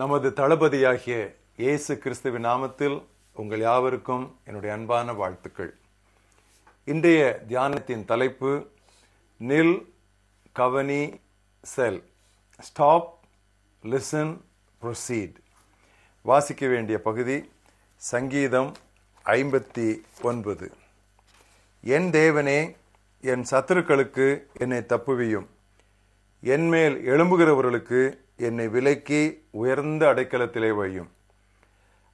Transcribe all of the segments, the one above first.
நமது தளபதியாகிய இயேசு கிறிஸ்துவின் நாமத்தில் உங்கள் யாவருக்கும் என்னுடைய அன்பான வாழ்த்துக்கள். இன்றைய தியானத்தின் தலைப்பு நில் கவனி செல். ஸ்டாப் லிசன் ப்ரொசீட் வாசிக்க வேண்டிய பகுதி சங்கீதம் ஐம்பத்தி ஒன்பது. என் தேவனே என் சத்துருக்களுக்கு என்னை தப்புவியும். என்மேல் எழும்புகிறவர்களுக்கு என்னை விலக்கி உயர்ந்த அடைக்கலத்திலே வையும்.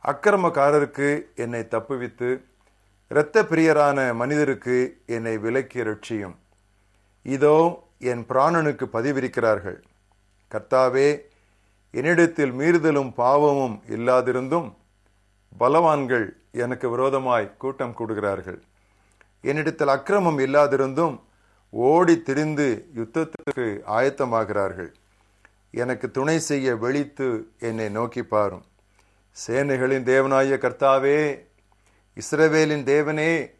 அக்கிரமக்காரருக்கு என்னை தப்புவித்து இரத்த பிரியரான மனிதருக்கு என்னை விலக்கி ரட்சியும் இதோ என் பிராணனுக்கு பதிவிருக்கிறார்கள். கர்த்தாவே என்னிடத்தில் மீறுதலும் பாவமும் இல்லாதிருந்தும் பலவான்கள் எனக்கு விரோதமாய் கூட்டம் கூடுகிறார்கள். என்னிடத்தில் அக்கிரமம் இல்லாதிருந்தும் ஓடி திரிந்து யுத்தத்துக்கு ஆயத்தமாகிறார்கள். எனக்கு துணை செய்ய வெளித்து என்னை நோக்கி பாரும். சேனைகளின் தேவனாய கர்த்தாவே இஸ்ரவேலின் தேவனே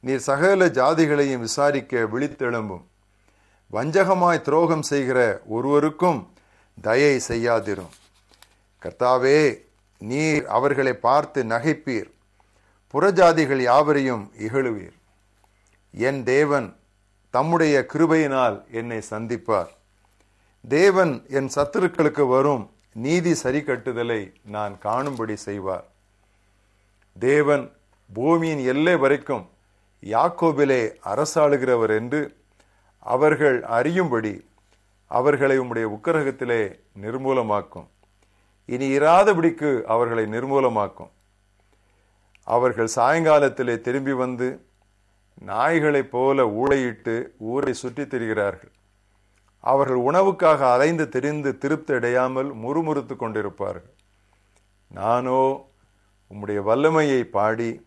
நீர் சகல ஜாதிகளையும் விசாரிக்க விழித்தெழும்பும். வஞ்சகமாய் துரோகம் செய்கிற ஒருவருக்கும் தயை செய்யாதிரும். கர்த்தாவே நீர் அவர்களை பார்த்து நகைப்பீர். புறஜாதிகள் யாவரையும் இகழுவீர். என் தேவன் தம்முடைய கிருபையினால் என்னை சந்திப்பார். தேவன் என் சத்துருக்களுக்கு வரும் நீதி சரி கட்டுதலை நான் காணும்படி செய்வார். தேவன் பூமியின் எல்லை வரைக்கும் யாக்கோபிலே அரசாளுகிறவர் என்று அவர்கள் அறியும்படி அவர்களை உம்முடைய உக்கரகத்திலே நிர்மூலமாக்கும். இனி இராதபடிக்கு அவர்களை நிர்மூலமாக்கும். அவர்கள் சாயங்காலத்திலே திரும்பி வந்து நாய்களைப் போல ஊழையிட்டு ஊரை சுற்றித் திரிகிறார்கள். அவர்கள் உணவுக்காக அலைந்து தெரிந்து திருப்தி அடையாமல் முறுமுறுத்து கொண்டிருப்பார்கள். நானோ உம்முடைய வல்லமையை பாடி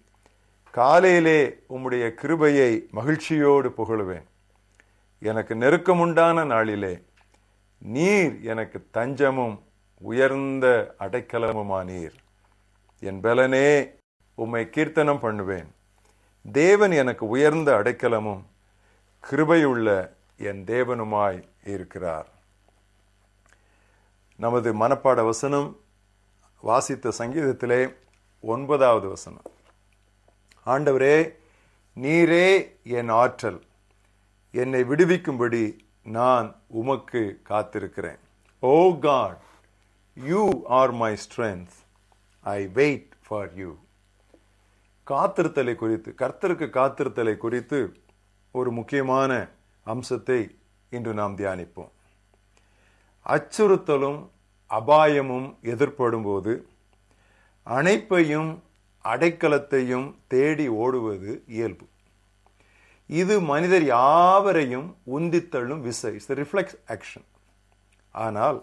காலையிலே உம்முடைய கிருபையை மகிழ்ச்சியோடு புகழுவேன். எனக்கு நெருக்கமுண்டான நாளிலே நீர் எனக்கு தஞ்சமும் உயர்ந்த அடைக்கலமுமானீர். என் பலனே உம்மை கீர்த்தனம் பண்ணுவேன். தேவன் எனக்கு உயர்ந்த அடைக்கலமும் கிருபையுள்ள என் தேவனுமாய் இருக்கிறார். நமது மனப்பாட வசனம் வாசித்த சங்கீதத்திலே ஒன்பதாவது வசனம். ஆண்டவரே நீரே என் ஆற்றல். என்னை விடுவிக்கும்படி நான் உமக்கு காத்திருக்கிறேன். ஓ God you are my strength. I wait for you. காத்திருத்தலை குறித்து கர்த்தருக்கு காத்திருத்தலை குறித்து ஒரு முக்கியமான அம்சத்தை இன்று நாம் தியானிப்போம். அச்சுறுத்தலும் அபாயமும் எதிர்ப்படும் போது அணைப்பையும் அடைக்கலத்தையும் தேடி ஓடுவது இயல்பு. இது மனிதர் யாவரையும் உந்தித்தள்ளும் விசை. இட்ஸ் ரிஃப்ளெக்ஸ் ஆக்ஷன் ஆனால்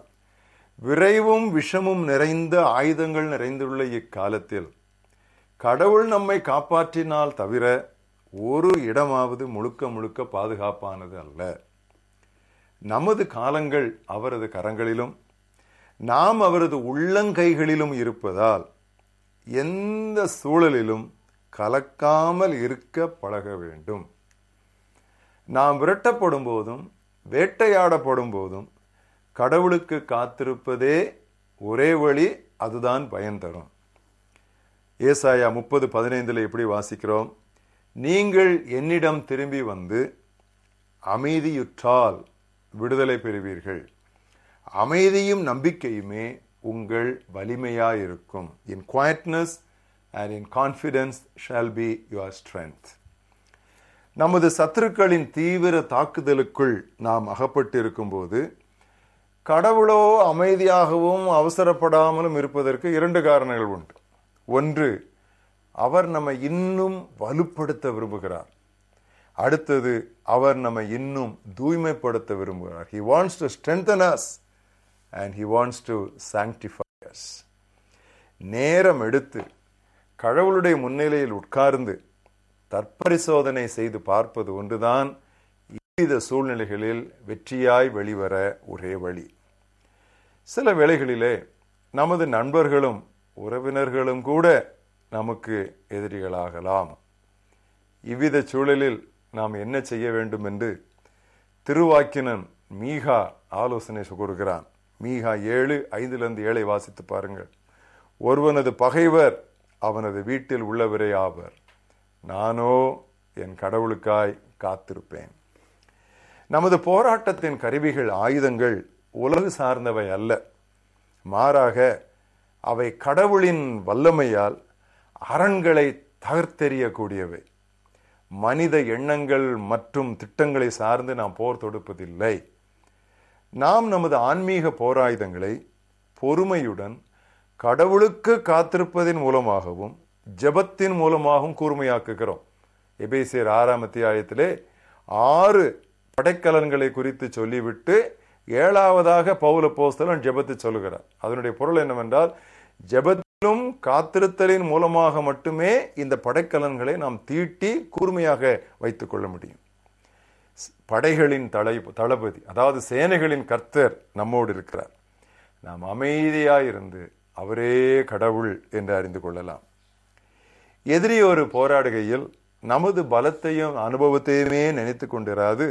விரைவும் விஷமும் நிறைந்த ஆயுதங்கள் நிறைந்துள்ள இக்காலத்தில் கடவுள் நம்மை காப்பாற்றினால் தவிர ஒரு இடமாவது முழுக்க முழுக்க பாதுகாப்பானது அல்ல. நமது காலங்கள் அவரது கரங்களிலும் நாம் அவரது உள்ளங்கைகளிலும் இருப்பதால் எந்த சூழலிலும் கலக்காமல் இருக்க பழக வேண்டும். நாம் விரட்டப்படும் போதும் வேட்டையாடப்படும் போதும் கடவுளுக்கு காத்திருப்பதே ஒரே வழி அதுதான் பயன் தரும். ஏசாயா முப்பது பதினைந்தில் எப்படி வாசிக்கிறோம்? நீங்கள் என்னிடம் திரும்பி வந்து அமைதியுற்றால் விடுதலை பெறுவீர்கள். அமைதியும் நம்பிக்கையுமே உங்கள் வலிமையாயிருக்கும். In quietness and in confidence shall be your strength நமது சத்துருக்களின் தீவிர தாக்குதலுக்குள் நாம் அகப்பட்டிருக்கும் போது கடவுளோ அமைதியாகவும் அவசரப்படாமலும் இருப்பதற்கு இரண்டு காரணங்கள் உண்டு. ஒன்று அவர் நம்மை இன்னும் வலுப்படுத்த விரும்புகிறார். அடுத்தது அவர் நம்மை இன்னும் தூய்மைப்படுத்த விரும்புகிறார். He wants to strengthen us and he wants to sanctify us நேரம் எடுத்து கடவுளுடைய முன்னிலையில் உட்கார்ந்து தற்பரிசோதனை செய்து பார்ப்பது ஒன்றுதான் இவ்வித சூழ்நிலைகளில் வெற்றியாய் வெளிவர ஒரே வழி. சில வேளைகளிலே நமது நண்பர்களும் உறவினர்களும் கூட நமக்கு எதிரிகளாகலாம். இவ்வித சூழலில் நாம் என்ன செய்ய வேண்டும் என்று திருவாக்கினன் மீகா ஆலோசனை கொடுக்கிறான். மீகா ஏழு ஐந்திலிருந்து ஏழை வாசித்து பாருங்கள். ஒருவனது பகைவர் அவனது வீட்டில் உள்ளவரே ஆவர். நானோ என் கடவுளுக்காய் காத்திருப்பேன். நமது போராட்டத்தின் கருவிகள் ஆயுதங்கள் உலகு சார்ந்தவை அல்ல. மாறாக அவை கடவுளின் வல்லமையால் அரண்களை தகர்த்தெறியக்கூடியவை. மனித எண்ணங்கள் மற்றும் திட்டங்களை சார்ந்து நாம் போர் தொடுப்பதில்லை. நாம் நமது ஆன்மீக போராயுதங்களை பொறுமையுடன் கடவுளுக்கு காத்திருப்பதன் மூலமாகவும் ஜெபத்தின் மூலமாகவும் கூர்மையாக்குகிறோம். எபேசியர் ஆறாம் அத்தியாயத்திலே ஆறு படைக்கலன்களை குறித்து சொல்லிவிட்டு ஏழாவதாக பௌல போஸ்தலன் ஜெபத்தை சொல்லுகிறார். அதனுடைய பொருள் என்னவென்றால் ஜெபத்திலும் காத்திருத்தலின் மூலமாக மட்டுமே இந்த படைக்கலன்களை நாம் தீட்டி கூர்மையாக வைத்துக் கொள்ள முடியும். படைகளின் தலை தளபதி அதாவது சேனைகளின் கர்த்தர் நம்மோடு இருக்கிறார். நாம் அமைதியாயிருந்து அவரே கடவுள் என்று அறிந்து கொள்ளலாம். எதிரி ஒரு போராடுகையில் நமது பலத்தையும் அனுபவத்தையுமே நினைத்து கொண்டிராது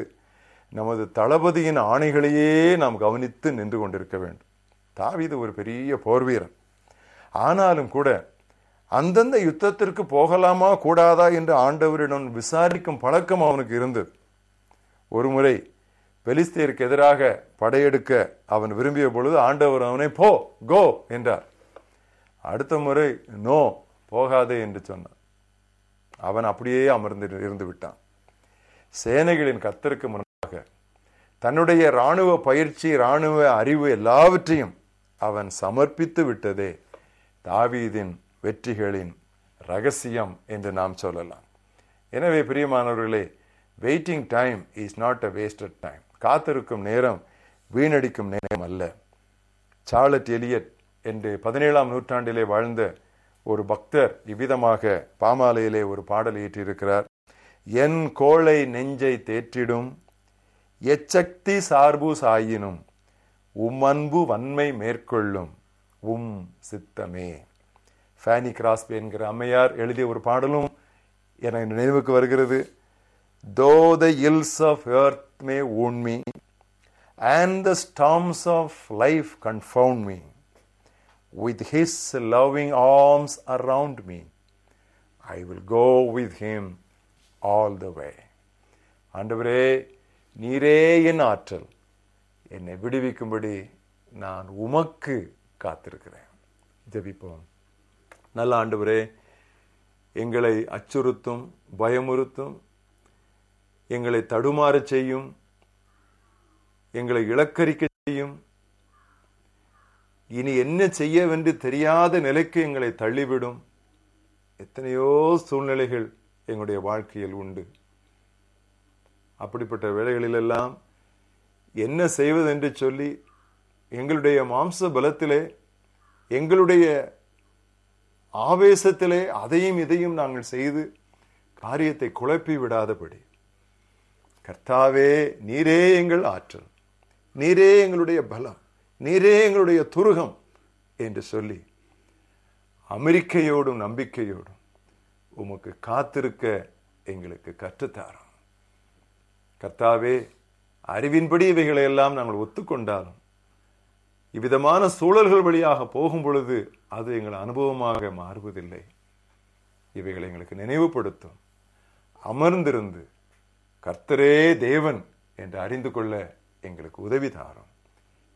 நமது தளபதியின் ஆணைகளையே நாம் கவனித்து நின்று கொண்டிருக்க வேண்டும். தாவிது ஒரு பெரிய போர் வீரன் ஆனாலும் கூட அந்தந்த யுத்தத்திற்கு போகலாமா கூடாதா என்று ஆண்டவரிடம் விசாரிக்கும் பழக்கம் அவனுக்கு இருந்தது. ஒருமுறை பெலிஸ்தீருக்கு எதிராக படையெடுக்க அவன் விரும்பிய பொழுது ஆண்டவர் அவனை போ கோ என்றார். அடுத்த முறை நோ போகாதே என்று சொன்னான். அவன் அப்படியே அமர்ந்து இருந்து விட்டான். சேனைகளின் கத்தருக்கு முன்பாக தன்னுடைய இராணுவ பயிற்சி இராணுவ அறிவு எல்லாவற்றையும் அவன் சமர்ப்பித்து விட்டதே தாவீதின் வெற்றிகளின் ரகசியம் என்று நாம் சொல்லலாம். எனவே பிரியமானவர்களே waiting time is not a wasted time காத்திருக்கும் நேரம் வீணடிக்கும் நேரம் அல்ல. சார்லட் எலியட் என்று பதினேழாம் நூற்றாண்டிலே வாழ்ந்த ஒரு பக்தர் இவ்விதமாக பாமாலையிலே ஒரு பாடல் இயற்றியிருக்கிறார் என் கோளை நெஞ்சை தேற்றிடும் எச்சக்தி சார்பு சாயினும் உம்மன்பு வன்மை மேற்கொள்ளும் உம் சித்தமே. ஃபேனி கிராஸ்பி என்கிற அம்மையார் எழுதிய ஒரு பாடலும் எனக்கு நினைவுக்கு வருகிறது. Though the ills of earth may own me and the storms of life confound me with his loving arms around me I will go with him all the way. ஆண்டவரே நீரே என் ஆற்றல். என்னை விடுவிக்கும்படி நான் உமக்கு காத்திருக்கிறேன். ஜெபிப்போம். நல்ல ஆண்டவரே எங்களை அச்சுறுத்தும் பயமுறுத்தும் எங்களை தடுமாறச் செய்யும் எங்களை இலக்கரிக்க செய்யும். இனி என்ன செய்யவென்று தெரியாத நிலைக்கு எங்களை தள்ளிவிடும். எத்தனையோ சூழ்நிலைகள் எங்களுடைய வாழ்க்கையில் உண்டு. அப்படிப்பட்ட வேலைகளிலெல்லாம் என்ன செய்வதென்று சொல்லி எங்களுடைய மாம்ச பலத்திலே எங்களுடைய ஆவேசத்திலே அதையும் இதையும் நாங்கள் செய்து காரியத்தை குழப்பி விடாதபடி. கர்த்தாவே நீரே எங்கள் ஆற்றல் நீரே எங்களுடைய பலம் நீரே எங்களுடைய துருகம் என்று சொல்லி அமெரிக்கையோடும் நம்பிக்கையோடும் உமக்கு காத்திருக்க எங்களுக்கு கற்றுத்தாரோம். கர்த்தாவே அறிவின்படி இவைகளை எல்லாம் நாங்கள் ஒத்துக்கொண்டாலும் இவ்விதமான சூழல்கள் வழியாக போகும் பொழுது அது எங்கள் அனுபவமாக மாறுவதில்லை. இவைகளை எங்களுக்கு நினைவுபடுத்தும். அமர்ந்திருந்து கர்த்தரே தேவன் என்று அறிந்து கொள்ள எங்களுக்கு உதவி தாரும்.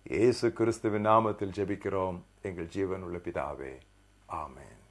இயேசு கிறிஸ்துவின் நாமத்தில் ஜெபிக்கிறோம். எங்கள் ஜீவன் உள்ள பிதாவே. ஆமேன்.